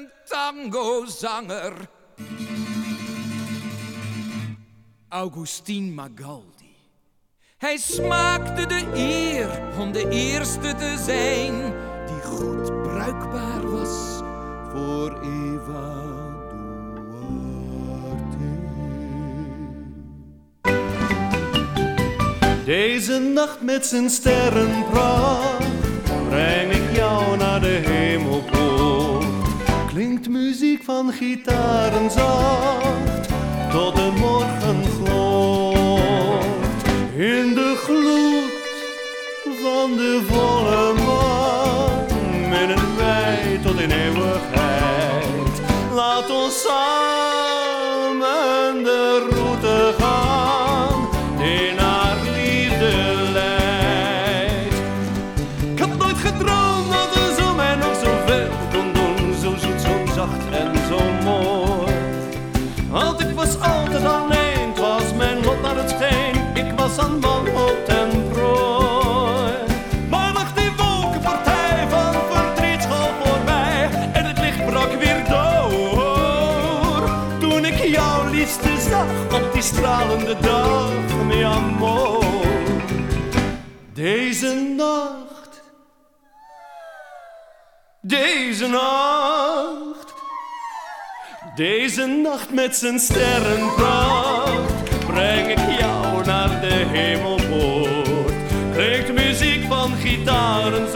een tangozanger. Augustin Magaldi. Hij smaakte de eer om de eerste te zijn die goed bruikbaar was voor Eva Duarte. Deze nacht met zijn sterrenpracht muziek van gitaren zacht tot de morgen gloort. In de gloed van de volle maan, midden wij tot in eeuwigheid. Laat ons samen Want ik was altijd alleen, het was mijn lot naar het scheen, ik was aan wanhoop ten prooi. Maar lag die wolkenpartij van verdriet school voorbij en het licht brak weer door. Toen ik jouw liefste zag op die stralende dag, mi amor. Deze nacht, deze nacht, deze nacht met zijn sterrenpracht breng ik jou naar de hemelpoort. Klinkt muziek van gitaren